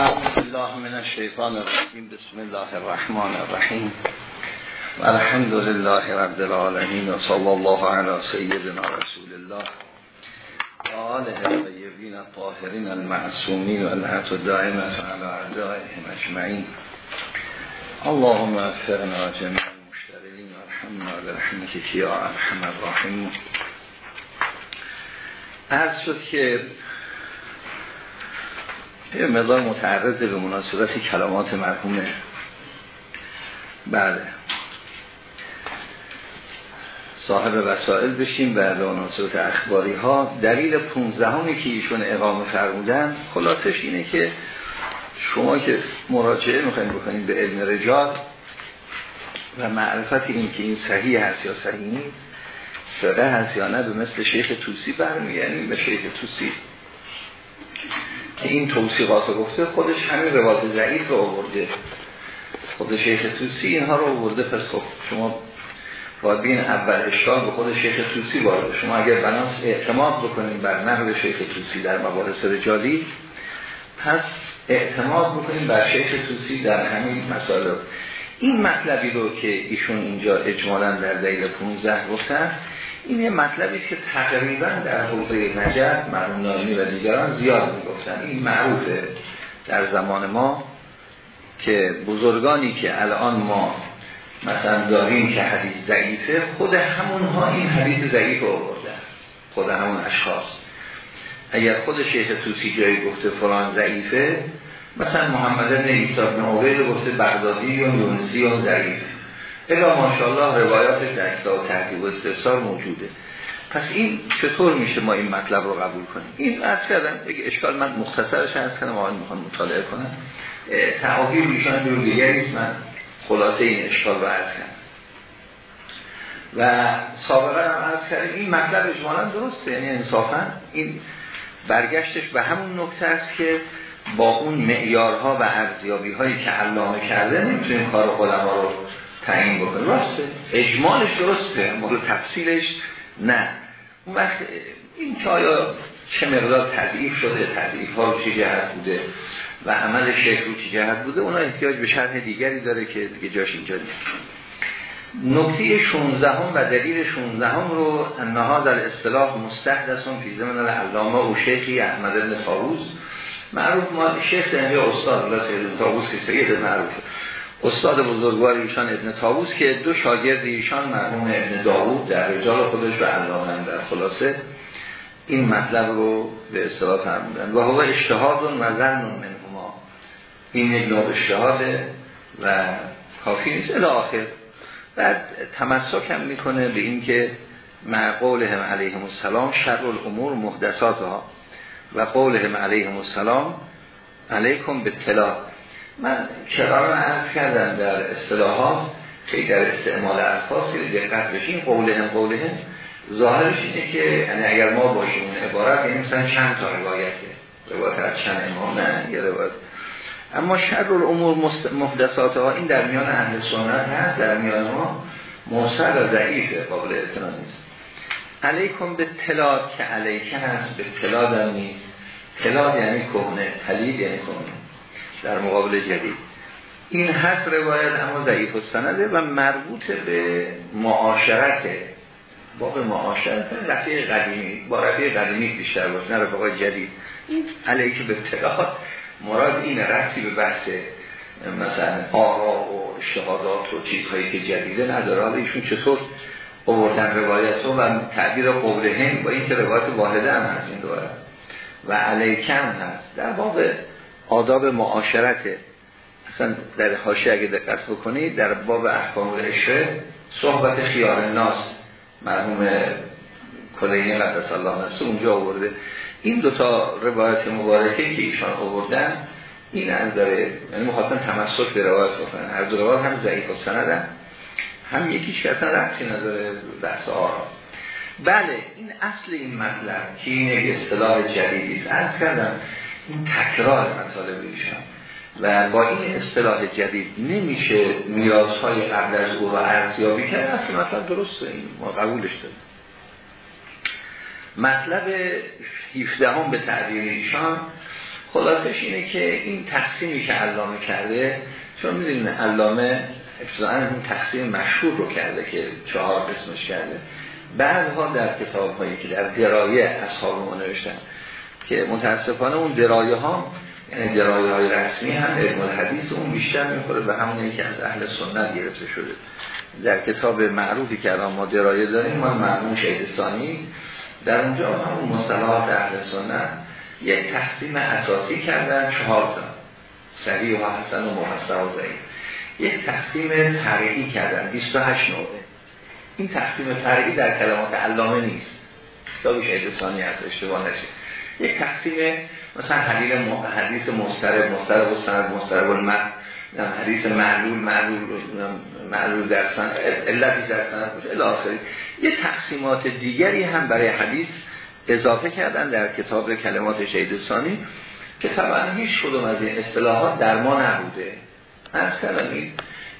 اعوذ من الشیطان الرجیم بسم الله الرحمن الرحیم و الحمد لله رب العالمین و صلی الله علی سیدنا رسول الله و آله الطیبین الطاهرین المعصومین و الحمد دائمة علی اعدائهم اللهم افرنا جميع المشترين ورحمنا برحمتك یا ارحم الراحمین عرض شد که یه مقدار متعرض به مناسبت کلامات مرحومه بله. صاحب وسائل بشیم و به مناسبت اخباری ها دلیل 15 همی که ایشون اقامه فرمودن خلاصش اینه که شما که مراجعه می‌خواین بکنید به علم رجال و معرفت این که این صحیح هست یا صحیح نیست سره هست یا نه به مثل شیخ توسی برمیگردیم. به شیخ توسی که این توصیقات رو گفته خودش همین روایت ضعیف رو آورده. خود شیخ توسی اینها رو آورده. پس خب شما باید بین اول اشکال به خود شیخ توسی وارد شما اگر بناس اعتماد بکنیم بر نقل شیخ توسی در مباحث رجالی پس اعتماد بکنیم بر شیخ توسی در همین مسائل. این مطلبی رو که ایشون اینجا اجمالا در دلیل 15 گفتن این یه مطلبی که تقریبا در حوزه نجد مرحوم نایمی و دیگران زیاد می‌گفتن. این معروفه در زمان ما که بزرگانی که الان ما مثلا داریم که حدیث ضعیفه خود همونها این حدیث ضعیف رو بردن خود همون اشخاص. اگر خود شیخ توسی جایی گفته فلان ضعیفه مثلا محمد بن عیسی بن عبید گفته بغدادی یا یونسی یا ضعیف الا ماشاءالله روایاتش در کتاب تحقیق و استفسار موجوده. پس این چطور میشه ما این مطلب رو قبول کنیم؟ این از کردم یک اشکال من مختصرش از کنم آن می‌خوام مطالعه کنم تعابیر میشن رو دیگری من خلاصه این اشکال رو عرض کنم و سابقا هم عرض کردیم این مطلب اجمالا درسته یعنی انصافا این برگشتش به همون نکته است که با اون معیارها و ارزیابی هایی که علامه کرده نمی‌تونیم کار علما رو تعیین بکنه. راسته اجمالش درسته مورد تفصیلش نه. اون وقت این که آیا چه مقدار تضعیف شده تضعیف ها رو چه جهت بوده و عمل شیخ رو چه جهت بوده اونا احتیاج به شرح دیگری داره که دیگه جاش اینجا نیست. نکته 16 هم و دلیل 16 هم رو نهاد الاصطلاح مستحدثون فی زمن العلامه و شیخی احمد بن طاووس. معروف ما شیخ دنبی استاد الله سید طاووس که سید معروف. استاد بزرگوار ایشان ابن طاووس که دو شاگرد ایشان مرحوم ابن داوود در رجال خودش و علامه در خلاصه این مطلب رو به اصطلاح فرمودن. و هو اجتهاد و ظن منهما. این یک نوع اجتهاده و کافی نیست. الی آخر. بعد تمسک هم می‌کنه به این که مع قولهم علیهم السلام شر الامور محدثاتها و قولهم علیهم السلام علیکم به طلاق من کرارا عرض کردم در اصطلاحات خیلی در استعمال الفاظ که دقت بشین قولهم قولهم. ظاهرش اینه که یعنی اگر ما باشیم اون عبارت یعنی مثلا چند تا روایته. روایت از چند امام نه یه روایت. اما شر الامور محدثات ها این در میان اهل سنت هست در میان ما مرسل و ضعیفه قابل اعتناد نیست. علیکم به تلاد که علیکه هست به تلاد هم نیست. تلاد یعنی کهنه تلید یعنی کهنه. در مقابل جدید. این هست روایت اما ضعیف السنده و مربوط به معاشرته باب معاشرت رفیق قدیمی با رفیق قدیمی بیشتر باشه نه رفیق جدید. این علیه به اطلاعات مراد این رفتی به بحث مثلا آرا و اشتهادات و چیزهایی که جدیده نداره. حالا ایشون چطور آوردن روایت و تعبیر قبل هم با این که روایت واحده هم هست این دوره. و علیکم هست. در باب آداب معاشرته اصلا در حاشیه اگه دقت بکنید در باب احکام العشره صحبت خیار الناس مرحوم کلینی قدس الله نفسه اونجا آورده. این دوتا روایت مبارکه که ایشان آوردن این از داره یعنی مخاطن تمسک به روایت بکنن. هر دو روایت هم ضعیف و سندن هم یکیش که اصلا ربطی نداره بحث آرا. بله این اصل این مطلب که این اصطلاح جدیدی است از کردم این تکرار مطالب ایشان. و با این اصطلاح جدید نمیشه میراث های قبل از او ارزیابی کرد. اصلا مطلب درسته. این ما قبولش داریم. مطلب 17 هم به تعبیر ایشان خلاصش اینه که این تقسیمی که علامه کرده چون می‌دونین علامه ابتداعا این تقسیم مشهور رو کرده که چهار قسمش کرده. بعدها در کتاب هایی که در درایه اصحاب ما نوشتن که متاسفانه اون درایه ها یعنی درایه های رسمی هم علم الحدیث اون بیشتر می‌خوره به همون که از اهل سنت گرفته شده. در کتاب معروفی که الان ما درایه داریم ما مرموم شهدستانی در اونجا همون مصطلحات اهل سنت یک تقسیم اساسی کردن چهار تا سریع و حسن و محسن و ضعیف. یک تقسیم فرعی کردن 28 نوعه. این تقسیم فرعی در کلمات علامه نیست. کتاب شهدستانی از اشتباه نشه. یک تقسیم مثلا حدیث حدیث مسترب مسترب و سند مسترب حدیث معلول معلول معلول در سند علتی در سند باشه یه تقسیمات دیگری هم برای حدیث اضافه کردن در کتاب کلمات شهیدستانی که طبعا هیچ کدوم از این اصطلاحات در ما نبوده. اصلا این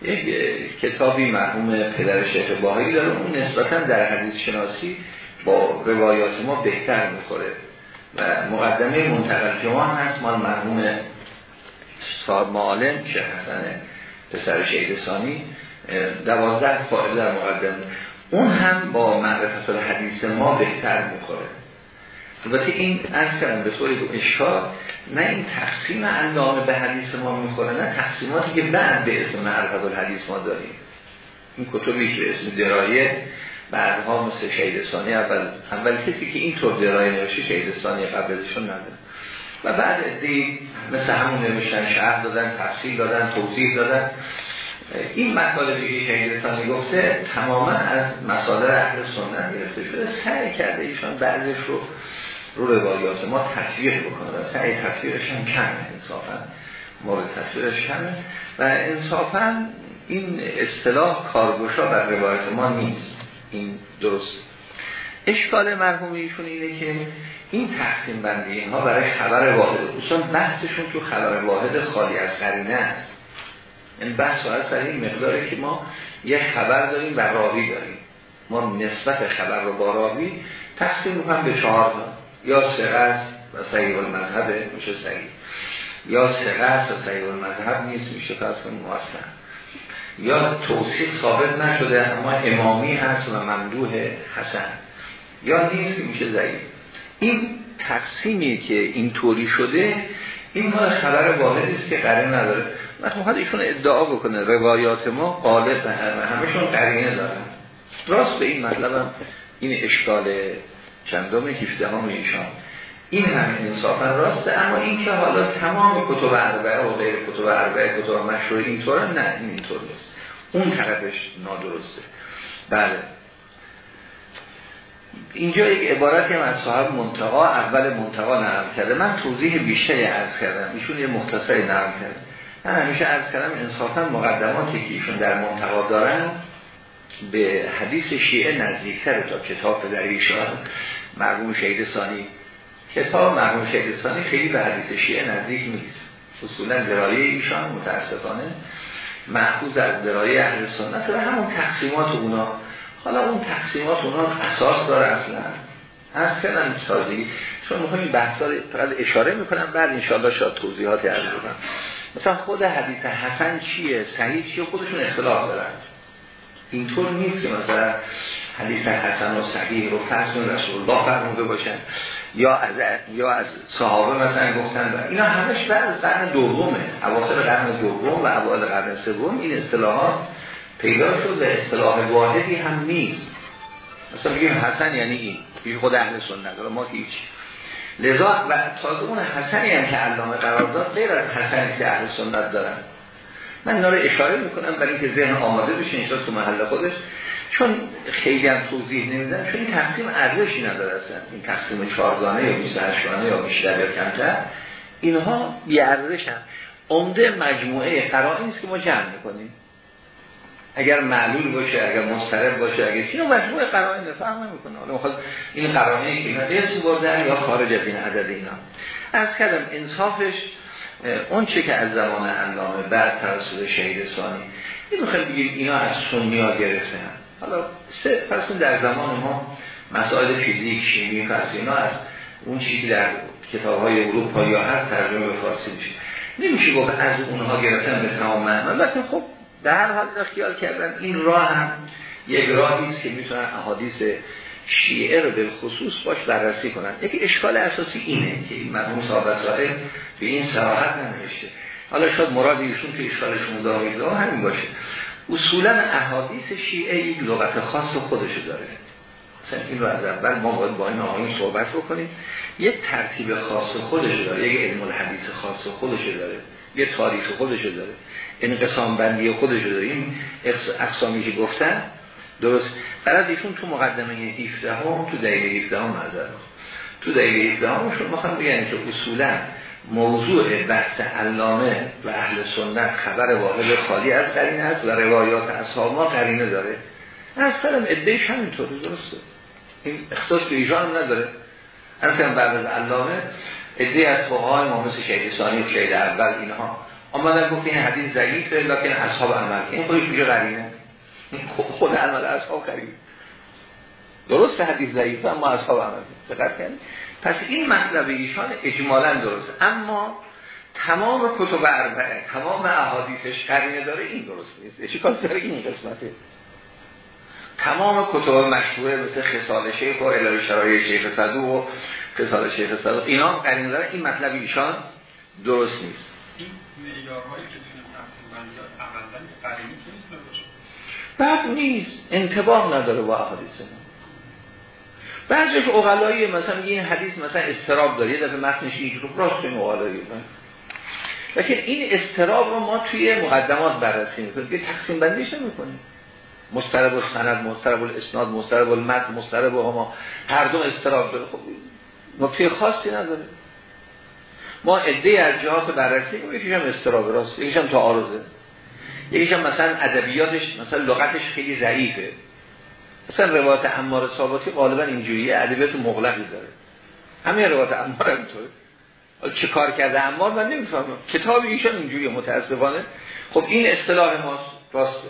یک کتابی مرحوم پدر شیخ باهایی داره اون نسبتا در حدیث شناسی با روایات ما بهتر می‌خوره. و مقدمه منتقل جوان هست. مال مرحوم صاحب معالم شیخ حسن پسر شهید ثانی دوازده فائده در مقدمه. اون هم با معرفت الحدیث ما بهتر می‌خوره. البته این از کردم به طوری اشکال نه این تقسیم اندامه به حدیث ما می‌خوره نه تقسیماتی که بعد به اسم معرفت الحدیث ما داریم. این کتبی که اسم درایه. بعدها مثل شهیدستانی اول اول کسی که اینطور درایه نوشته شهیدستانی قبلشون نداره. و بعد دی مثل همون نوشتن شهر دادن تفصیل دادن توضیح دادن. این مطالبی که شهیدستانی گفته تماما از مسائل اهل سنت گرفته شده. سعی کرده ایشان بعضش رو رو روایات ما تطبیق بکنه. سعی تطبیقش هم کمه. انصافا مورد تطبیقش کمه. و انصافا این اصطلاح کارگوشا بر روایت ما نیست. این درست. اشکال مرحوم ایشون اینه که این تقسیم بندی اینها برای خبر واحد اصلا بحثشون تو خبر واحد خالی از قرینه است. این یعنی بحث از این مقداره که ما یه خبر داریم و راوی داریم. ما نسبت خبر رو با راوی تقسیم می‌کنم به چهار تا. یا سقه و صحیح المذهب میشه صحیح. یا سقه و صحیح المذهب نیست میشه فرض کنیم یا توصیف ثابت نشده اما امامی هست و ممدوح حسن. یا نیست میشه ضعیف. این تقسیمی که این طوری شده این ما خبر واحدی است که قرینه نداره. مثلا ایشون ادعا بکنه. روایات ما قالب به همه همشون قرینه دارن. راست این مطلب این اشکال چندم 17 هم ایشان. این هم انصافا راسته اما این که حالا تمام کتب اربعه و غیر کتب اربعه کتب مشهور اینطور نه این اینطور نیست. اون طرفش نادرسته. بله. اینجا یک عبارتی هم از صاحب منتقا اول منتقا نرم کرده. من توضیح بیشتری عرض کردم. ایشون یه مختصری نرم کرده. من همیشه عرض کردم انصافا مقدماتی که ایشون در منتقا دارن به حدیث شیعه نزدیکتر تا کتاب در ایشان مرموم شهید ثانی. کتاب مرموم شهید ثانی خیلی به حدیث شیعه نزدیک نیست. اصولا درایه ایشان متاسفانه محفوظ از درایه اهل سنت و همون تقسیمات اونا. حالا اون تقسیمات اونا اساس داره اصلا. از کنم سازی. چون این بحثا فقط اشاره می‌کنم بعد انشاءالله شاید توضیحاتی عرض بکنم مثلا خود حدیث حسن چیه؟ صحیح چیه؟ خودشون اختلاف دارن. اینطور نیست که مثلا حدیث حسن و صحیح رو فرض رسول الله فرموده باشن. یا از یا از صحابه مثلا گفتن اینا همش بعد قرن دومه. اواخر قرن دوم و اوایل قرن سوم این اصطلاحات پیدا شد و اصطلاح واحدی هم نیست. مثلا بگیم حسن یعنی این. بگیم خود اهل سنت. ما هیچ. لذا و تازه اون حسنی هم که علامه قرار داد غیر از حسنی که اهل سنت دارن. من اینا اشاره می‌کنم برای اینکه ذهن آماده بشه اینجا تو محل خودش. چون خیلی هم توضیح نمیدن چون این تقسیم ارزشی نداره اصلا. این تقسیم چهارگانه یا 28 گانه یا بیشتر یا کمتر اینها بی ارزش هم. عمده مجموعه قرائن است که ما جمع می‌کنیم. اگر معلول باشه اگر مسترد باشه اگر اینو مجموعه قرائن فرق نمی‌کنه. حالا می‌خواد این قرائنی که اینا اسم بردن یا خارج از این عدد اینا. از کردم انصافش اون چه که از زمان علامه بعد توسط شهید ثانی. این خیلی بگیم اینا از سنی ها گرفتن. حالا سه پس در زمان ما مسائل فیزیک شیمی پس اینا از اون چیزی در کتاب های اروپا یا هست ترجمه به فارسی میشه. نمیشه گفت از اونها گرفتن به تمام معنا البته خب در هر حال خیال کردن. این راه هم یک راهی است که می‌تونن احادیث شیعه رو به خصوص باش بررسی کنن. یکی اشکال اساسی اینه که این مرحوم صاحب صاحب به این صراحت ننوشته. حالا شاید مراد ایشون که اشکالشون داره همین باشه. اصولا احادیث شیعه یک لغت خاص خودشو داره. مثلا این رو از اول ما باید با این آقایون صحبت بکنیم. یک ترتیب خاص خودش داره. یک علم الحدیث خاص خودش داره. یه تاریخ خودش داره. انقسام بندی خودش داره. این اقسامی که گفتن درست. برای ایشون تو مقدمه 17 هم تو دقیقه 17 هم نظر تو دقیقه 17 هم شون می‌خوام بگن که اصولا موضوع بحث علامه و اهل سنت خبر واحد خالی از قرینه است و روایات اصحاب ما قرینه داره. از سرم ادهش همینطور درسته. این اختصاص به ایشان هم نداره. کنم بعد از علامه ادهی از فقهای ما مثل شهید ثانی و شهید اول اینها. آمدن گفت این حدیث ضعیفه لکن اصحاب عمل. این خودش میشه قرینه. خود عمل اصحاب قرینه. درست حدیث ضعیفه اما اصحاب عمل. دقت پس این مطلب ایشان اجمالا درست اما تمام کتب اربعه تمام احادیثش قرینه داره این درست نیست. چی کار داره این قسمته تمام کتب مشهوره مثل خصال شیخ و الهی شرایع شیخ صدو و خصال شیخ صدو اینا قرینه داره. این مطلب ایشان درست نیست. این معیارهایی که بعد نیست. انتباه نداره با احادیث ما. بعضیش اغلایی مثلا این حدیث مثلا استراب داره یه دفعه متنش اینجور راست این اغلایی لیکن این استراب رو ما توی مقدمات بررسی می‌کنیم که تقسیم بندیش نمی‌کنیم. مسترب السند مسترب الاسناد مسترب المد مسترب ما هر دو استراب داره. خب نکته خاصی نداره. ما عده از جهات بررسی یکیش هم استراب راست یکیش هم تعارضه. یکیش مثلا ادبیاتش مثلا لغتش خیلی ضعیفه. مثلا روایت امار ثابتی غالبا اینجوریه. ادبیات مغلقی داره. همه روایت امار همینطوره. چه کار کرده امار من نمی‌فهمم. کتاب ایشان اینجوریه متاسفانه. خب این اصطلاح ماست. راسته.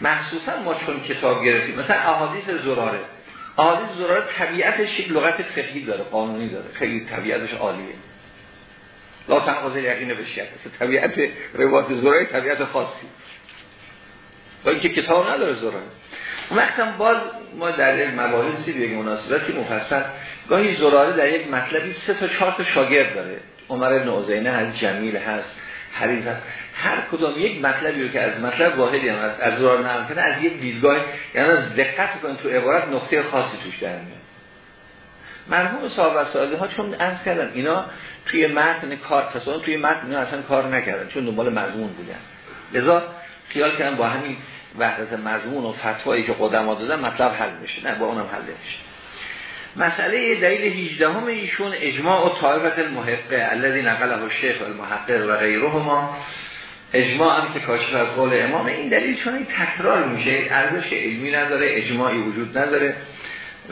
مخصوصا ما چون کتاب گرفتیم مثلا احادیث زراره. احادیث زراره طبیعتش یک لغت فقهی داره قانونی داره. خیلی طبیعتش عالیه. لا تنقض یقین بشید طبیعت روایت زراره طبیعت خاصی. با اینکه کتاب نداره زراره. وقتا باز ما در یک مباحثی به مناسبتی مفصل گاهی زراره در یک مطلبی سه تا چهار تا شاگرد داره. عمر ابن عزینه هست جمیل هست حریف هست. هر کدام یک مطلبی رو که از مطلب واحدی هم از از زرار نام کنه از یک دیدگاه یعنی از دقت کنید تو عبارت نقطه خاصی توش در میاد. مرحوم صاحب و ها چون عرض کردن اینا توی متن کار تصادف توی متن اینا اصلا کار نکردن چون دنبال مضمون بودن. لذا خیال کردن با همین وحدت مضمون و فتوایی که قدما دادن مطلب حل میشه نه با اونم حل میشه مسئله دلیل 18 همه ایشون اجماع و طایفت المحقه الذي نقله الشیخ المحقق و غیرهما. اجماع هم که کاشف از قول امام این دلیل چون این تکرار میشه ارزش علمی نداره اجماعی وجود نداره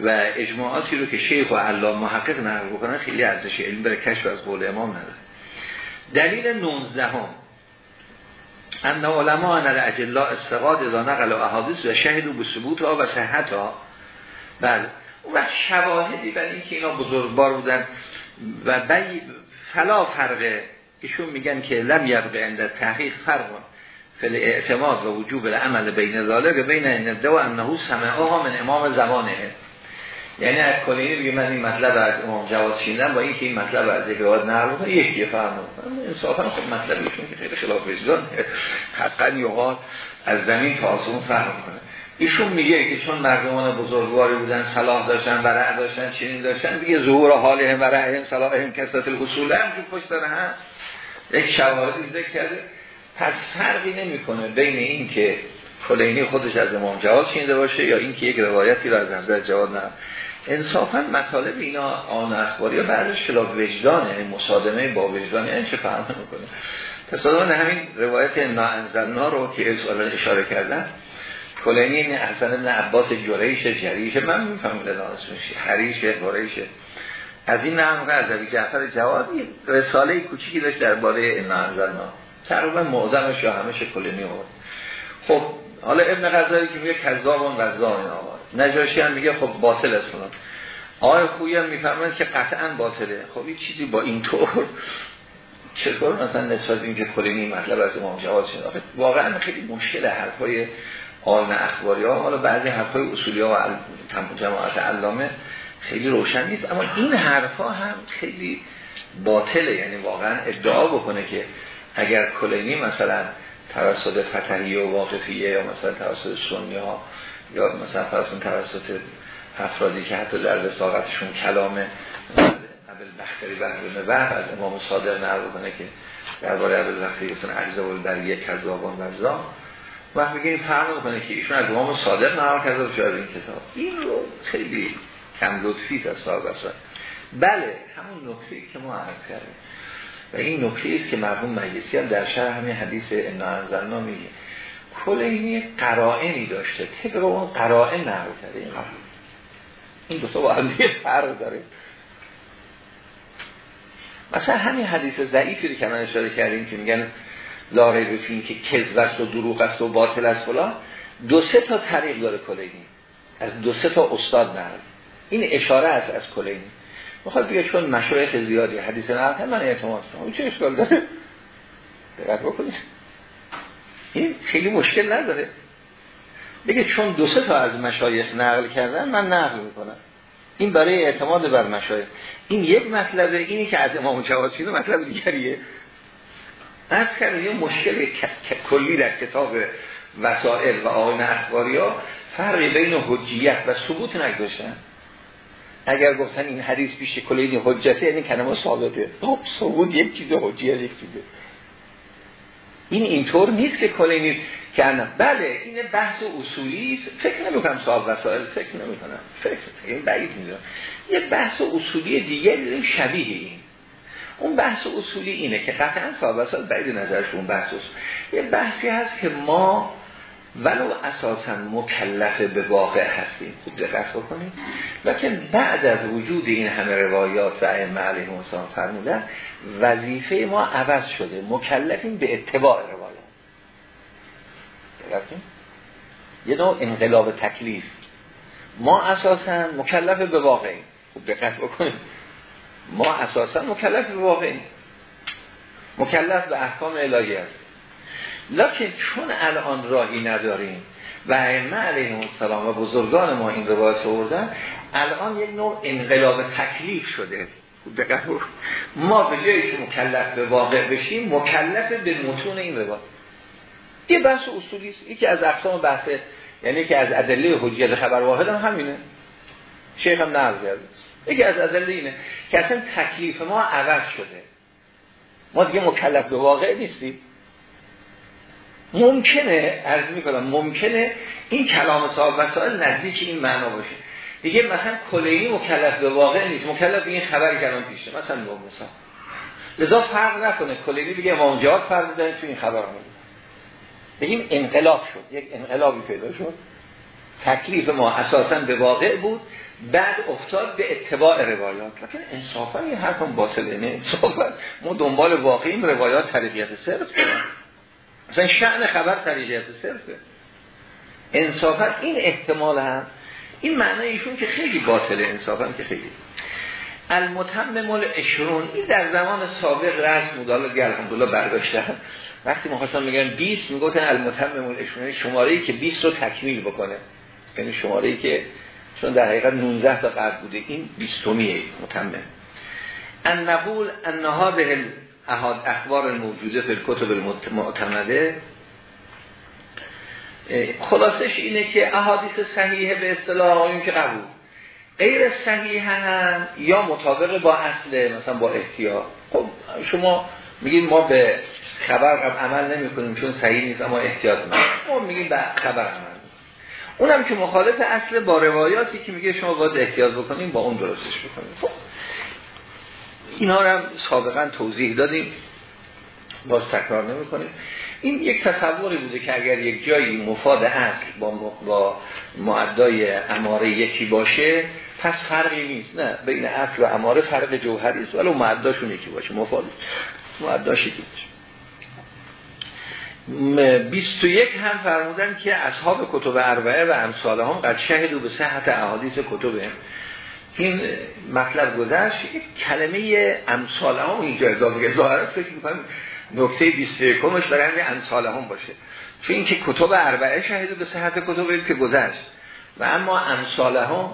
و اجماعاتی رو که شیخ و علام محقق نقل بکنن خیلی ارزش علمی برای کشف از قول امام نداره. دلیل 19 هم ان علماء ان الاجلاء استقاد اذا نقل و احادیث و شهدو به ثبوت ها و صحت ها. بله. اون وقت شواهدی برای اینکه اینا بودن و بی فلا فرقه ایشون میگن که لم یبقه عند تحقیق فرق فل اعتماد و وجوب العمل بین ذالک بین النده و انه سمعها من امام زمانه. یعنی از کلینی بگه من این مطلب از امام جواد شیندم با اینکه این مطلب از روایت نقل بکنه یکی فهم انصافا خب مطلبیشون که خیلی خلاف وجدان حقا یقال از زمین تا آسمون فهم کنه ایشون میگه که چون مردمان بزرگواری بودن صلاح داشتن ورع داشتن چنین داشتن دیگه ظهور حال هم ورع هم صلاح هم کسات الاصول هم که پشت داره هم. یک شواهدی ذکر کرده. پس فرقی نمی‌کنه بین این که کلینی خودش از امام جواد شینده باشه یا اینکه یک روایتی رو از حضرت جواد نه. انصافا مطالب اینا آن اخباری بعدش خلاف وجدانه یعنی مصادمه با وجدان یعنی چه فهم می‌کنه؟ تصادفا همین روایت ناانزلنا رو که اشاره کردن کلینی این احسن ابن عباس جریش جریش من میفهم لناس میشه حریش جریش از این نام از جعفر جوادی رساله کوچیکی داشت درباره ناانزلنا تقریبا معظمش یا همش کلینی آورد. خب حالا ابن غزالی که میگه کذابون و زان آورد نجاشی هم میگه خب باطل است فلان. آقای خویی هم میفرماید که قطعا باطله. خب این چیزی با این طور؟ چطور مثلا نسبت این که کلینی مطلب از امام جواد شد واقعا خیلی مشکل حرفای آن اخباری. ها حالا بعضی حرفای اصولی ها و جماعت علامه خیلی روشن نیست. اما این حرفا هم خیلی باطله. یعنی واقعا ادعا بکنه که اگر کلینی مثلا توسط فتحی و واقفیه یا مثلا توسط سنی ها یا مثلا فرسون توسط افرادی که حتی در وساقتشون کلام قبل بختری بحرون وحر از امام صادر نقل کنه که درباره اول بختری مثلا اجزا و در یک کذابان وزا وقت بگیم فرق کنه که ایشون از امام صادق نقل کرده از این کتاب. این رو خیلی کم لطفی از صاحب بله همون نکته که ما عرض کردیم. و این نکته است که مرحوم مجلسی هم در شرح همین حدیث انا انزلنا میگه. کلینی قرائنی داشته. طبق اون قرائن نقل کرده. این این دو تا با هم فرق داره. مثلا همین حدیث ضعیفی رو که من اشاره کردیم که میگن لاره بفین که کذب است و دروغ است و باطل است فلان. دو سه تا طریق داره کلینی از دو سه تا استاد نقل. این اشاره است از کلینی می‌خواد بگه چون مشایخ زیادی حدیث نقل من اعتماد کنم چه اشکال داره؟ دقت بکنید. این خیلی مشکل نداره. بگه چون دو سه تا از مشایخ نقل کردن من نقل می‌کنم. این برای اعتماد بر مشایخ. این یک مطلبه اینی که از امام جواد مطلب دیگریه. از کرده یه مشکل کلی در کتاب وسائل و آن اخباری ها فرقی بین حجیت و ثبوت نگذاشتن. اگر گفتن این حدیث پیش کلینی حجته یعنی کلمه ثابته. خب ثبوت یک چیز حجیت یک چیزه. این اینطور نیست که کلینی که بله این بحث اصولی فکر نمی‌کنم صاحب وسائل فکر نمی‌کنم. فکر این بعید می‌دونم. یه بحث اصولی دیگه دیدیم شبیه این. اون بحث اصولی اینه که قطعا صاحب وسائل بعید نظرش اون بحث اصولی. یه بحثی هست که ما ولو اساسا مکلف به واقع هستیم. خوب دقت بکنیم لکن بعد از وجود این همه روایات و ائمه علیهم السلام فرمودن وظیفه ما عوض شده. مکلفیم به اتباع روایات. یه نوع انقلاب تکلیف. ما اساسا مکلف به واقعیم خوب دقت بکنیم ما اساسا مکلف به واقعیم مکلف به احکام الهی است لکن چون الان راهی نداریم و ائمه علیهم السلام و بزرگان ما این روایت آوردن الان یک نوع انقلاب تکلیف شده. ما به جایی که مکلف به واقع بشیم مکلف به متون این روایت. یه بحث اصولی است. یکی از اقسام بحث یعنی که از ادله حجیت خبر واحد هم همینه. شیخ هم نقل کرده. یکی از ادله اینه که اصلا تکلیف ما عوض شده. ما دیگه مکلف به واقع نیستیم. ممکنه عرض می‌کنم ممکنه این کلام صاحب وسائل نزدیک این معنا باشه. دیگه مثلا کلینی مکلف به واقع نیست. مکلف به این خبری که الان پیشه مثلا مثلا لذا فرق نکنه. کلینی دیگه امام جواد فرق داره تو این خبر هم بگیم انقلاب شد. یک انقلابی پیدا شد. تکلیف ما اساسا به واقع بود. بعد افتاد به اتباع روایات. لکن انصافا این حرف هم باطله. نه انصافا. ما دنبال واقعیم روایات طریقیت صرف کنیم مثلا شعن خبر طریقیت صرفه. انصافا این احتمال هم این معنی ایشون که خیلی باطله انصافا که خیلی. المتمم اشرون این در زمان سابق رسم بود حالا دیگه الحمدلله برداشتن وقتی مخواستم میگن 20 می‌گفتن المتمم الاشرون یعنی شماره ای که 20 رو تکمیل بکنه. یعنی شماره ای که چون در حقیقت 19 تا قرد بوده. این 20 میه متمم ان نقول ان هذه احاد اخبار موجوده فی کتب المعتمده. خلاصش اینه که احادیث صحیحه به اصطلاح آقایون که قبول. غیر صحیح هم یا مطابق با اصل مثلا با احتیاط. خب شما میگید ما به خبر عمل نمی کنیم چون صحیح نیست اما احتیاط می‌کنیم ما میگیم به خبر عمل اونم که مخالف اصل با روایاتی که میگه شما باید احتیاط بکنیم با اون درستش بکنیم. خب اینا رو هم سابقا توضیح دادیم. باز تکرار نمی کنیم این یک تصوری بوده که اگر یک جایی مفاد اصل با, با معدای اماره یکی باشه پس فرقی نیست. نه بین اصل و اماره فرق جوهری است ولی معداشون یکی باشه. مفاد معداش یکی باشه. 21 هم فرمودن که اصحاب کتب اربعه و امثال هم قد شهدو به صحت احادیث کتبه این مطلب گذشت کلمه امثال هم اینجا اضافه ظاهرا فکر می‌کنم نکته 21 کمش برای امثال هم باشه. چون اینکه کتب اربعه شهید به صحت کتب که گذشت. و اما امثال هم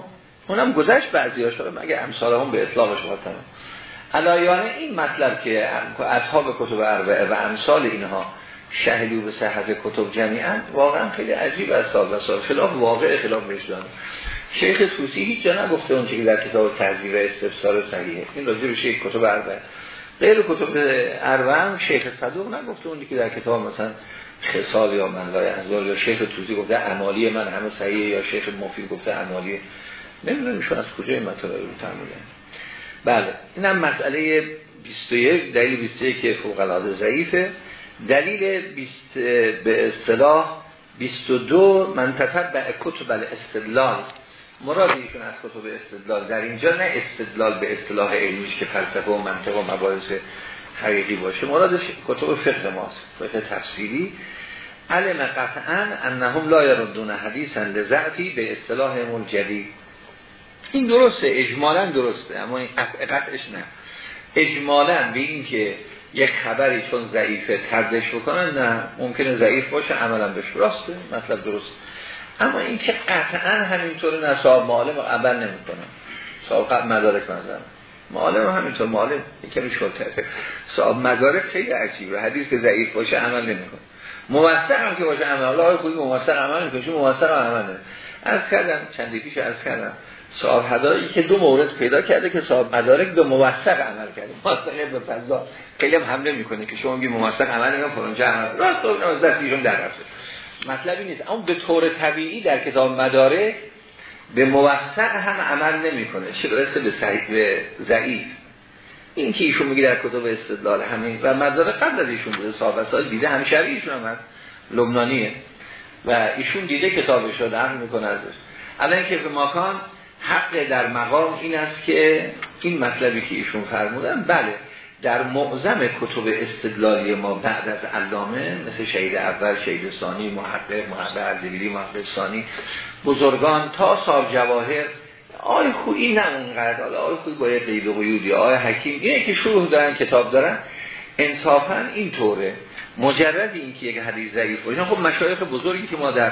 اونم گذشت بعضی هاش مگه امثال هم به اطلاقش باطنه علایانه این مطلب که اصحاب کتب اربعه و امثال اینها شهدو به صحت کتب جمیعا واقعا خیلی عجیب از سال و سال خلاف واقع خلاف وجدان شیخ توسی هیچ جا نگفته اون که در کتاب تذیب استفسار صحیحه. این راجع به شیخ کتب اربعه غیر کتب اربعه هم شیخ صدوق نگفته اون که در کتاب مثلا خصال یا منلای انزال یا شیخ توسی گفته عمالی من همه صحیحه یا شیخ مفید گفته عمالی نمی‌دونم ایشون از کجای مطلب رو فرمودن بله اینم مسئله 21 دلیل 21 که فوق العاده ضعیفه. دلیل 20 به اصطلاح 22 من تتبع کتب الاستدلال. مراد ایشون از کتب استدلال در اینجا نه استدلال به اصطلاح علمیش که فلسفه و منطق و مباحث حقیقی باشه مرادش کتب فقه ماست فقه تفسیری علم قطعا انهم لا یردون حدیثا لزعفی به اصطلاح جدید این درسته اجمالا درسته اما این قطعش نه. اجمالا به این که یک خبری چون ضعیفه تردش بکنن نه. ممکنه ضعیف باشه عملا بهش راسته. مطلب درست. اما این که قطعا همینطور نه صاحب معالم عمل نمی‌کنن صاحب مدارک مثلا معالم همینطور معالم یکمی شلتره صاحب مدارک خیلی عجیبه. حدیث که ضعیف باشه عمل نمی‌کنه. موثق هم که باشه عمل. الله خوبی موثق عمل می‌کنه چون موثق عمل از کردم چندی پیش از کردم. صاحب هدایی که دو مورد پیدا کرده که صاحب مدارک دو موثق عمل کرده. موثق به فضا خیلی هم حمله می‌کنه که شما میگی موثق عمل نگم فلانجا عمل. راست از دستیشون در رفته. مطلبی نیست. اما به طور طبیعی در کتاب مدارک به موثق هم عمل نمی‌کنه. چه برسه به صحیح به ضعیف. این که ایشون میگه در کتاب استدلال همین و مدارک قبل از ایشون بوده صاحب سال دیده همشریشون هم هست. لبنانیه. و ایشون دیده کتابش رو در می‌کنه ازش. الان که به ماکان حق در مقام این است که این مطلبی که ایشون فرمودن بله. در معظم کتب استدلالی ما بعد از علامه مثل شهید اول شهید ثانی محقق محقق اردبیلی محقق ثانی بزرگان تا صاحب جواهر آی خویی نه اونقدر آی خویی باید قید و قیودی آی حکیم اینه که شروع دارن کتاب دارن. انصافا این طوره مجرد این که یک حدیث ضعیف باشه خب مشایخ بزرگی که ما در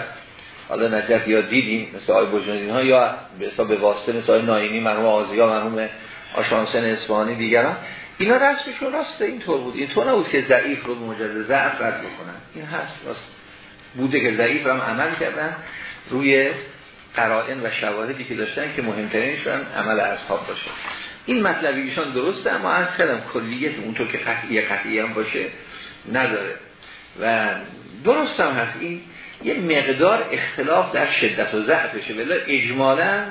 حالا نجف یا دیدیم مثل آی بجنودین ها یا به حساب واسطه مثل آی ناینی مرحوم آزیا مرحوم آشانسن اسفانی دیگران. اینا رسمشون راست اینطور بود. اینطور نبود که ضعیف رو مجرد ضعف رد بکنن. این هست راست. بوده که ضعیف هم عمل کردن روی قرائن و شواهدی که داشتن که مهمترینشون عمل اصحاب باشه. این مطلبیشان درسته اما از کلم کلیت اونطور که قطعی قطعی هم باشه نداره. و درست هم هست. این یه مقدار اختلاف در شدت و ضعفشه. ولی اجمالا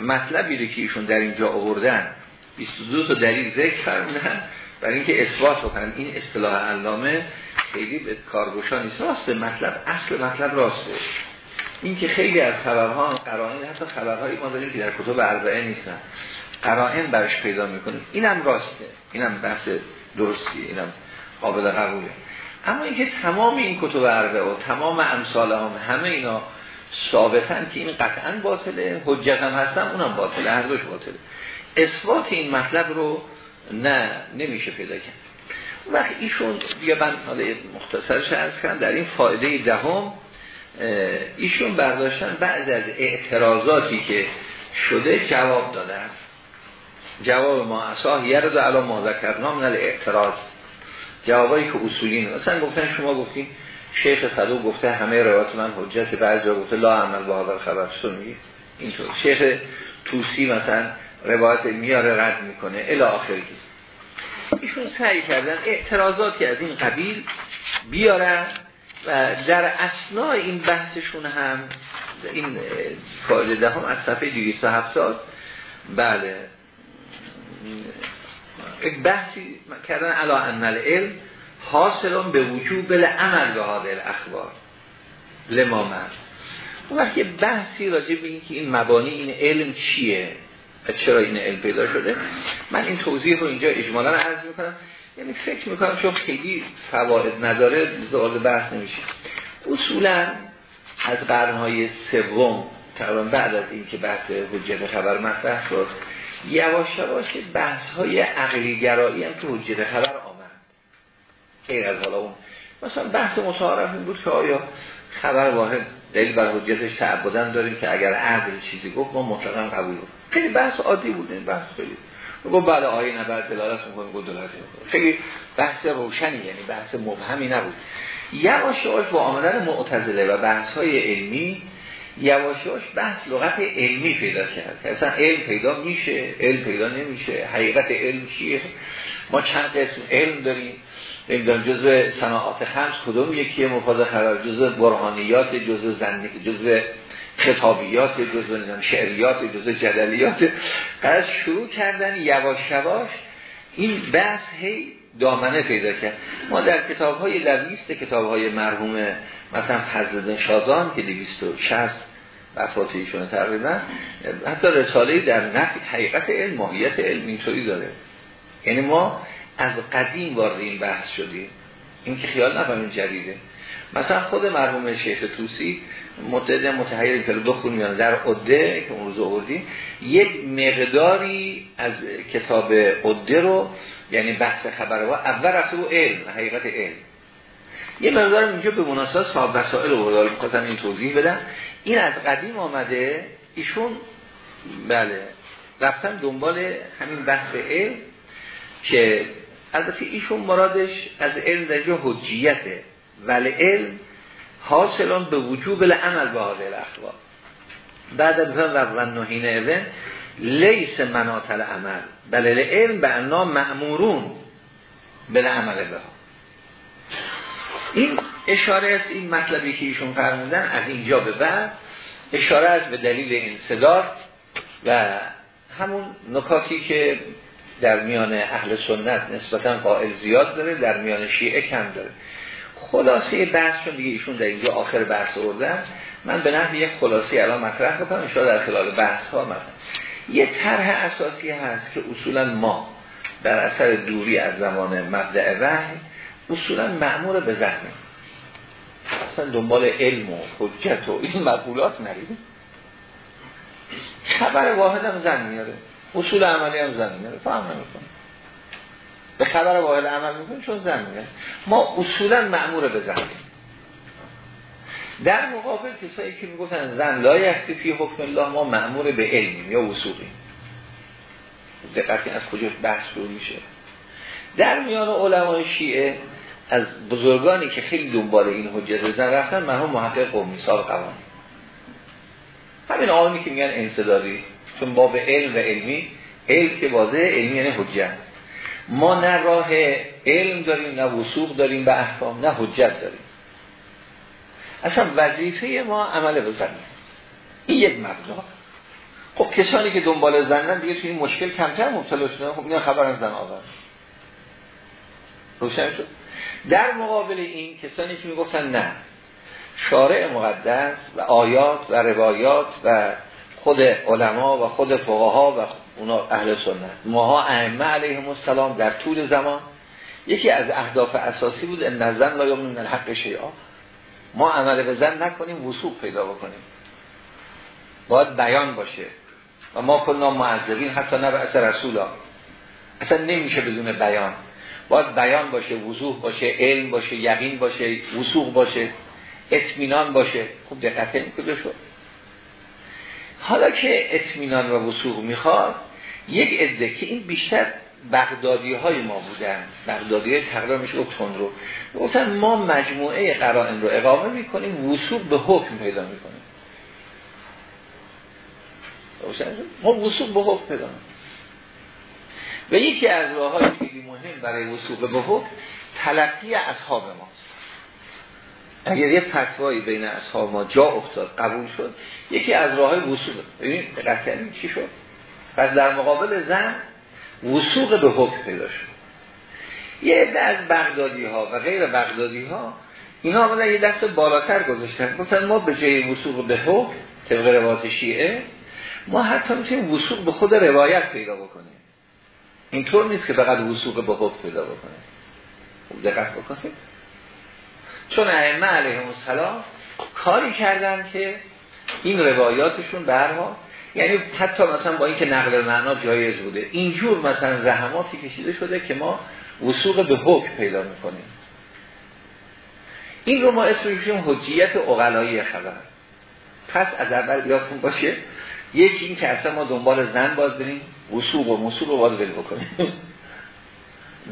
مطلبی که ایشون در اینجا آوردن 22 تا دلیل ذکر فرمودن برای اینکه اثبات بکنن. این اصطلاح علامه خیلی به کارگوشا نیست. راسته مطلب اصل مطلب راسته. این که خیلی از خبرها قرائن حتی خبرهایی ما داریم که در کتب اربعه نیستن. قرائن برش پیدا می‌کنیم اینم راسته. اینم بحث درستیه اینم قابل قبوله. اما اینکه تمام این کتب عربه و تمام امثال هم همه اینا ثابتن که این قطعا باطله حجت هم هستن اونم باطله. هر دوش باطله. اثبات این مطلب رو نه نمیشه پیدا کرد. وقت ایشون بیا من حالا مختصرش ارز کردم در این فایده دهم ایشون برداشتن بعض از اعتراضاتی که شده جواب دادن. جواب ما اصاه یه رو علا ما ذکرنام نل اعتراض. جوابایی که اصولی مثلا گفتن شما گفتین شیخ صدوق گفته همه روایت من حجت بعضی جا گفته لا عمل با خبر چطور میگی؟ اینطور. شیخ توسی مثلا روایت میاره رد می‌کنه. الی آخری ایشون سعی کردن اعتراضاتی از این قبیل بیارن و در اسنا این بحثشون هم این فایده دهم از صفحه 270 بله. یک بحثی کردن علا ان العلم حاصلون به وجوب عمل به هذه الاخبار. لما اون وقتی بحثی راجع به این که این مبانی این علم چیه؟ و چرا این علم پیدا شده؟ من این توضیح رو اینجا اجمالا عرض می‌کنم. یعنی فکر می‌کنم چون خیلی فواید نداره زوال بحث نمیشه. اصولا از قرنهای سوم تقریبا بعد از این که بحث حجت خبر مطرح شد یواش یواش بحث های عقلی گرایی هم تو حجت خبر آمد. غیر از حالا اون. مثلا بحث متعارف این بود که آیا خبر واحد دلیل بر حجتش تعبدن داریم که اگر عقل چیزی گفت ما مطلقا قبول بود خیلی بحث عادی بود این بحث خیلی. گفت بعد آیه نبر دلالت می‌کنه گفت دلالت خیلی بحث روشنی یعنی بحث مبهمی نبود. یواش با آمدن معتزله و بحث های علمی یواش یواش بحث لغت علمی پیدا کرد. که اصلا علم پیدا میشه علم پیدا نمیشه. حقیقت علم چیه؟ ما چند قسم علم داریم. نمی‌دونم جزء صناعات خمس کدوم یکی مفاض خبر جزء برهانیات جزء زنی جزء خطابیات جزء نمی‌دونم شعریات جزء جدلیات. از شروع کردن یواش یواش این بحث هی دامنه پیدا کرد. ما در کتاب های لویست کتاب های مرحوم مثلا فضل شازان که 260 وفات ایشون تقریبا حتی رساله در نفی حقیقت علم ماهیت علم اینطوری داره. یعنی ما از قدیم وارد این بحث شدیم. این که خیال نفهمیم جدیده. مثلا خود مرحوم شیخ توسی متعد متحیر که بخونیم در عده که اون روز آوردیم یک مقداری از کتاب عده رو یعنی بحث خبر و اول رفته و علم حقیقت علم. یه مقدار اینجا به مناسبت صاحب وسائل رو می‌خواستم این توضیح بدم. این از قدیم آمده ایشون بله رفتن دنبال همین بحث علم که البته ایشون مرادش از علم در جا حجیته. ولی علم حاصلان به وجوب العمل به حاضر اخبار بعد از و نهین اذن لیس مناطل عمل. بله علم به انا معمورون به عمل به این اشاره است این مطلبی که ایشون فرمودن از اینجا به بعد اشاره است به دلیل انصدار و همون نکاتی که در میان اهل سنت نسبتا قائل زیاد داره در میان شیعه کم داره. خلاصه بحث چون دیگه ایشون در اینجا آخر بحث آوردن من به نحو یک خلاصه الان مطرح بکنم شاید در خلال بحث ها مثلا. یه طرح اساسی هست که اصولا ما در اثر دوری از زمان مبدع وحی اصولا معمور به ذهنه اصلا دنبال علم و حجت و این مقولات نرید. خبر واحد هم زن میاره. اصول عملی هم زن میاره فهم نمی‌کنه به خبر واحد عمل می‌کنه چون زن میاره ما اصولا معمور به ذهنه در مقابل کسایی که می‌گفتن زن لا فی حکم الله ما معمور به علمیم یا وسوقیم دقیقی از کجا بحث رو میشه. در میان علمای شیعه از بزرگانی که خیلی دنبال این حجت زن رفتن مرحوم محقق قومی سال قوان همین آقایی که میگن انصداری. چون باب علم و علمی علم که واضح علمی یعنی حجت. ما نه راه علم داریم نه وسوق داریم به احکام نه حجت داریم. اصلا وظیفه ما عمل بزنیم این یک مبدا خب کسانی که دنبال زنن دیگه توی این مشکل کمتر مبتلا شدن. خب اینا خبر از زن آورد روشن شد؟ در مقابل این کسانی که می‌گفتن نه. شارع مقدس و آیات و روایات و خود علما و خود فقها و اونا اهل سنت. ماها ائمه علیهم السلام در طول زمان یکی از اهداف اساسی بود ان نزن لا یمن الحق شیعا ما عمل به زن نکنیم وسوق پیدا بکنیم. باید بیان باشه. و ما کلنا معذبین حتی نه به رسول اصلا نمیشه بدون بیان. باید بیان باشه وضوح باشه علم باشه یقین باشه وسوق باشه اطمینان باشه. خوب دقت کجا شد؟ حالا که اطمینان و وسوق می‌خواد یک عده که این بیشتر بغدادی های ما بودن بغدادی های تقریبا میشه رو گفتن ما مجموعه قرائن رو اقامه می‌کنیم وسوق به حکم پیدا می‌کنیم. ما وسوق به حکم پیدا و یکی از راه های خیلی مهم برای وسوق به حکم تلقی اصحاب ماست. اگر یه فتوایی بین اصحاب ما جا افتاد قبول شد یکی از راه های وسوق ببینید چی شد؟ پس در مقابل زن وسوق به حکم پیدا شد. یه عده از بغدادی ها و غیر بغدادی ها اینا آمدن یه دست بالاتر گذاشتن. گفتن ما به جای وسوق به حکم طبق روایت شیعه ما حتی می‌تونیم وسوق به خود روایت پیدا بکنیم. اینطور نیست که فقط وسوق به حکم پیدا خوب دقت بکنیم چون ائمه علیهم السلام کاری کردن که این روایاتشون به یعنی حتی مثلا با اینکه نقل معنا جایز بوده اینجور مثلا زحماتی کشیده شده که ما وسوق به حکم پیدا می‌کنیم. این رو ما اسمش حجیت اقلایی خبر. پس از اول یادتون باشه یکی این که اصلا ما دنبال زن باز بریم وسوق و مسوق رو باز بل بکنیم.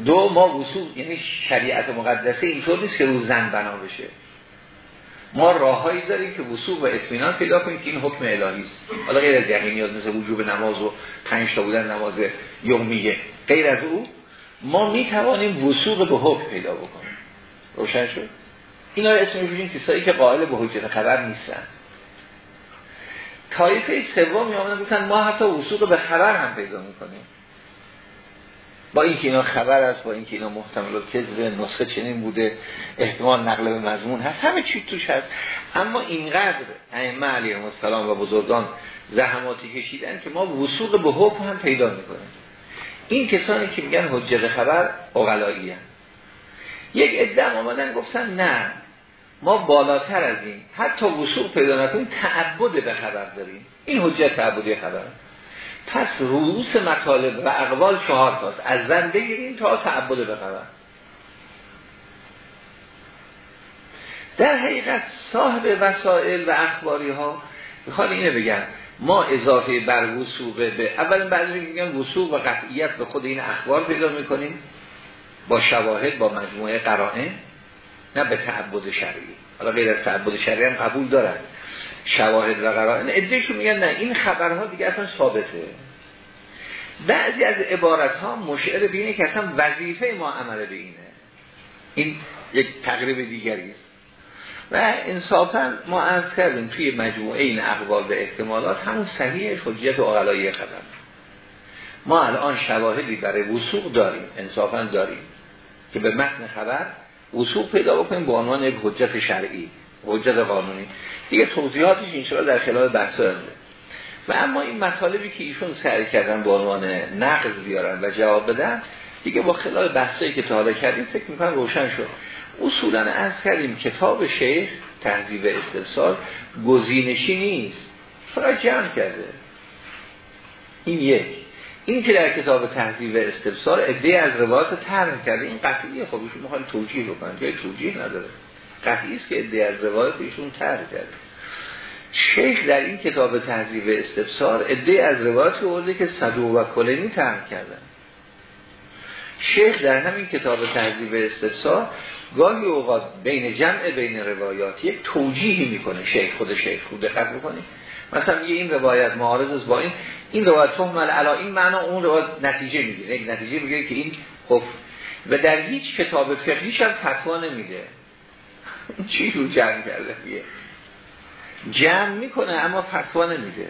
دو ما وسوق یعنی شریعت مقدسه اینطور نیست که رو زن بنا بشه. ما راههایی داریم که وسوق و اطمینان پیدا کنیم که این حکم الهی است. حالا غیر از یقینیات مثل وجوب نماز و پنج تا بودن نماز یومیه. غیر از او ما می توانیم وسوق به حکم پیدا بکنیم. روشن شد؟ اینا رو اسم میگیم کسایی که قائل به حجت خبر نیستن. طایفه سوم میامدن گفتن ما حتی وسوق به خبر هم پیدا می‌کنیم. با اینکه اینا خبر است با اینکه اینا محتمل کذب نسخه چنین بوده احتمال نقل به مضمون هست همه چی توش هست. اما اینقدر ائمه علیهم السلام و بزرگان زحماتی کشیدن که ما وسوق به حکم هم پیدا می‌کنیم. این کسانی که میگن حجت خبر اغلایی هم. یک عده آمدن گفتن نه ما بالاتر از این حتی وسوق پیدا نکنیم تعبد به خبر داریم. این حجت تعبدی خبر. پس رؤوس مطالب و اقوال چهار تاست. از زن بگیریم تا تعبد خبر در حقیقت صاحب وسائل و اخباری ها می‌خواد اینه بگن ما اضافه بر وسوق به اولا بعضی میگن وسوق و قطعیت به خود این اخبار پیدا می‌کنیم با شواهد با مجموعه قرائن نه به تعبد شرعی. حالا غیر از تعبد شرعی هم قبول دارن. شواهد و قرائن. ادهشون میگن نه این خبرها دیگه اصلا ثابته. بعضی از عبارت ها مشعر بینه که اصلا وظیفه ما عمل به اینه. این یک تقریب دیگری است. و انصافا ما از کردیم توی مجموعه این اقوال به احتمالات همون صحیح حجیت و اقلایی خبر. ما الان شواهدی برای وسوق داریم انصافا داریم که به متن خبر وسوق پیدا بکنیم به عنوان یک حجت شرعی. حجت قانونی. دیگه توضیحاتش اینشالا در خلال بحث و اما این مطالبی که ایشون سعی کردن به عنوان نقض بیارن و جواب بدن دیگه با خلال بحثایی که تا حالا کردیم فکر می‌کنم روشن شد. اصولا از کردیم کتاب شیخ تهذیب استفسار گزینشی نیست. فقط جمع کرده؟ این یک. این که در کتاب تهذیب استفسار ادعای از روایات طرح کرده این قطعیه. خب ایشون می‌خوان توجیه بکنن. جای توجیه نداره. قطعی است که ادعای از روایات ایشون طرح کرده. شیخ در این کتاب تهذیب استفسار ادعای از روایات ورده که صدوق و کلینی طرح کردن. شیخ در همین کتاب تهذیب استفسار گاهی اوقات بین جمع بین روایات یک توجیهی می‌کنه شیخ خود شیخ. خود دقت می‌کنه مثلا یه این روایت معارض است با این. این روایت فهم علا این معنا اون روایت نتیجه می‌گیره. یک نتیجه می‌گیره که این خب و در هیچ کتاب فقهیش هم فتوا نمیده. چی رو جمع کرده میگه؟ جمع می‌کنه اما فتوا نمیده.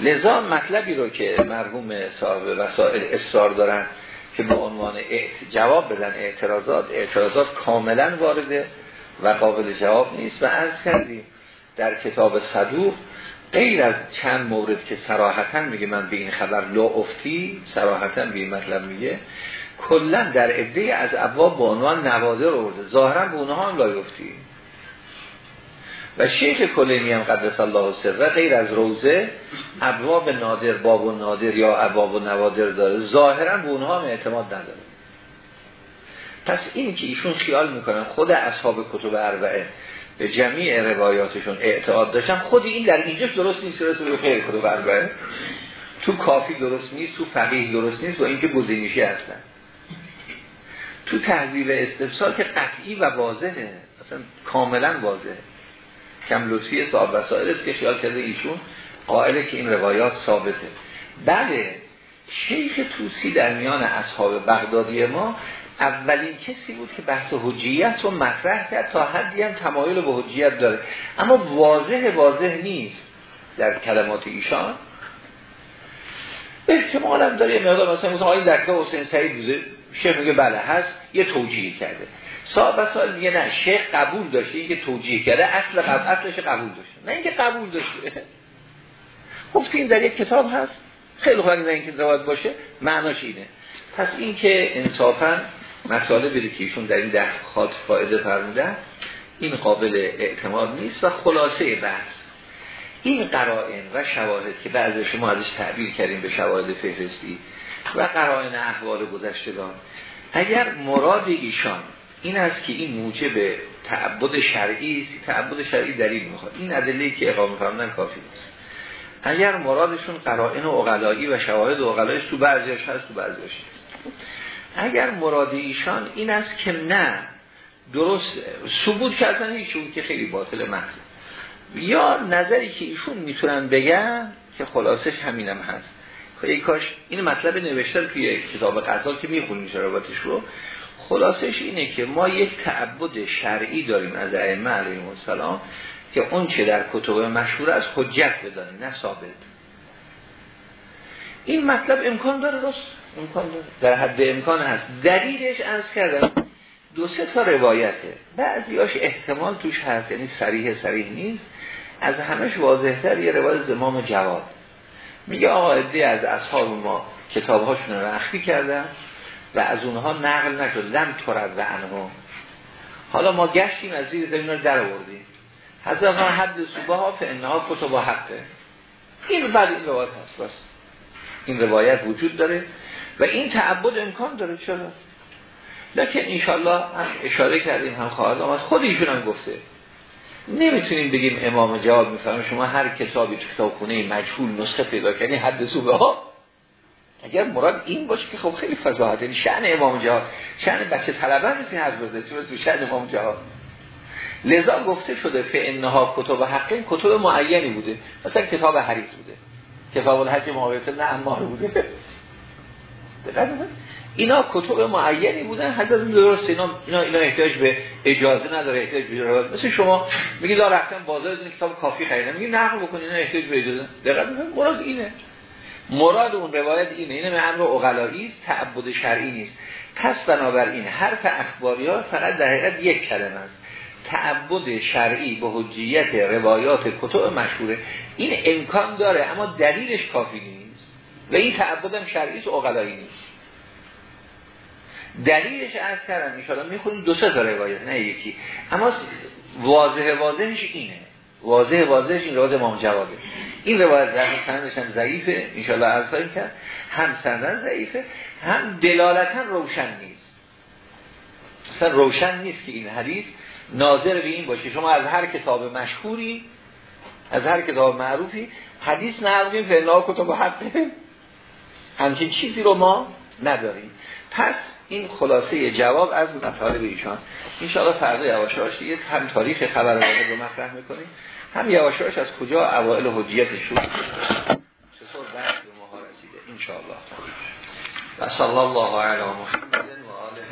لذا مطلبی رو که مرحوم صاحب وسائل اصرار دارن که به عنوان جواب بدن اعتراضات اعتراضات کاملا وارده و قابل جواب نیست. و از کردیم در کتاب صدوق غیر از چند مورد که سراحتا میگه من به این خبر لا افتی سراحتا به این مطلب میگه کلا در عده از ابواب به عنوان نوادر آورده. ظاهرا به اونها هم لا افتی و شیخ کلینی هم قدس الله سره غیر از روزه ابواب نادر باب و نادر یا ابواب و نوادر داره. ظاهرا به اونها هم اعتماد نداره. پس این که ایشون خیال می‌کنن خود اصحاب کتب اربعه به جمیع روایاتشون اعتقاد داشتن خود این در اینجاش درست نیست رسول خیر کتب اربعه. تو کافی درست نیست تو فقیه درست نیست و اینکه گزینشی هستن. تو تحضیل استفسار که قطعی و واضحه. اصلا کاملا واضحه. کم لطفی صاحب وسائل است که خیال کرده ایشون قائله که این روایات ثابته. بله شیخ توسی در میان اصحاب بغدادی ما اولین کسی بود که بحث حجیت رو مطرح کرد تا حدی هم تمایل به حجیت داره. اما واضح واضح نیست در کلمات ایشان. احتمال هم داره مقدار مثلا مثلا آقای در حسین سعید شیخ میگه بله هست یه توجیه کرده. صاحب سال میگه نه شیخ قبول داشته این که توجیه کرده اصل قبول اصلش قبول داشته. نه اینکه قبول داشته. خب این در یک کتاب هست. خیلی خوب اگه این روایت باشه معناش اینه. پس این که انصافا مطالبی که ایشون در این ده خاط فایده فرمودن این قابل اعتماد نیست و خلاصه بحث. این قرائن و شواهد که بعضی شما ازش تعبیر کردیم به شواهد فهرستی و قرائن احوال گذشتگان. اگر مراد ایشان این است که این موجب تعبد شرعی است تعبد شرعی دلیل می‌خواد. این ادله که اقامه فرمودن کافی نیست. اگر مرادشون قرائن اقلایی و شواهد اقلایی تو بعضیش هست تو بعضیش هست اگر مراد ایشان این است که نه درست ثبوت کردن ایشون که خیلی باطل محض یا نظری که ایشون می‌تونن بگن که خلاصش همینم هست. ای کاش این مطلب نوشته توی کتاب قضا که می‌خونیم شراباتش رو خلاصش اینه که ما یک تعبد شرعی داریم از ائمه علیهم السلام که اون چه در کتب مشهور از حجت بدانیم نه ثابت. این مطلب امکان داره راست؟ امکان داره. در حد امکان هست. دلیلش از کردم دو سه تا روایته. بعضیاش احتمال توش هست یعنی سریح سریح نیست. از همش واضحتر یه روایت زمام جواد. میگه آقا از اصحاب ما کتابهاشون رو اخفی کردن و از اونها نقل نشد. لم ترد و انها حالا ما گشتیم از زیر زمین رو در آوردیم. حضرت ما حد صوبه ها فانها کتب حقه این بعد این روایت هست بس. این روایت وجود داره و این تعبد امکان داره. چرا؟ لکن انشالله هم اشاره کردیم هم خواهد آمد. خود ایشون هم گفته. نمی‌تونیم بگیم امام جواب می‌فهمه شما هر کتابی تو کتاب خونه مجهول نسخه پیدا کنی حد صوبه ها. اگر مراد این باشه که خب خیلی فضاحت یعنی شأن امام جواد شأن بچه طلبه نیست این حرف بزنه چون شأن امام جواد؟ لذا گفته شده فانها کتب حقین کتب معینی بوده مثلا کتاب حریف بوده. کتاب الحج معاویت نه امار بوده. اینا کتب معینی بودن حضرت درست اینا اینا اینا احتیاج به اجازه نداره احتیاج به روایت مثل شما میگید لا رفتم بازار این کتاب کافی خریدم میگید نقل بکنید اینا احتیاج به اجازه دقیقاً مراد اینه. مراد اون روایت اینه. اینه به امر است تعبد شرعی نیست. پس بنابراین حرف اخباریات فقط در حقیقت یک کلمه است. تعبد شرعی به حجیت روایات کتب مشهوره. این امکان داره اما دلیلش کافی نیست. و این تعبد هم شرعی است نیست. دلیلش از کردم ان می‌خونیم دو سه تا روایت نه یکی. اما واضح واضحش اینه. واضح واضحش این روایت امام جواده این روایت در سندش هم ضعیفه انشاءالله از کرد. هم سندن ضعیفه هم دلالتا روشن نیست. اصلا روشن نیست که این حدیث ناظر به این باشه. شما از هر کتاب مشهوری از هر کتاب معروفی حدیث نقلیم فعلا کتاب حقه همچین چیزی رو ما نداریم. پس این خلاصه جواب از مطالب ایشان. انشاءالله فردا یواشاش دیگه هم تاریخ خبر رو مطرح می‌کنیم. هم یواشاش از کجا اوائل حجیت شد. چطور بحث به ماها رسیده؟ انشاءالله. و صلی الله علی محمد و آله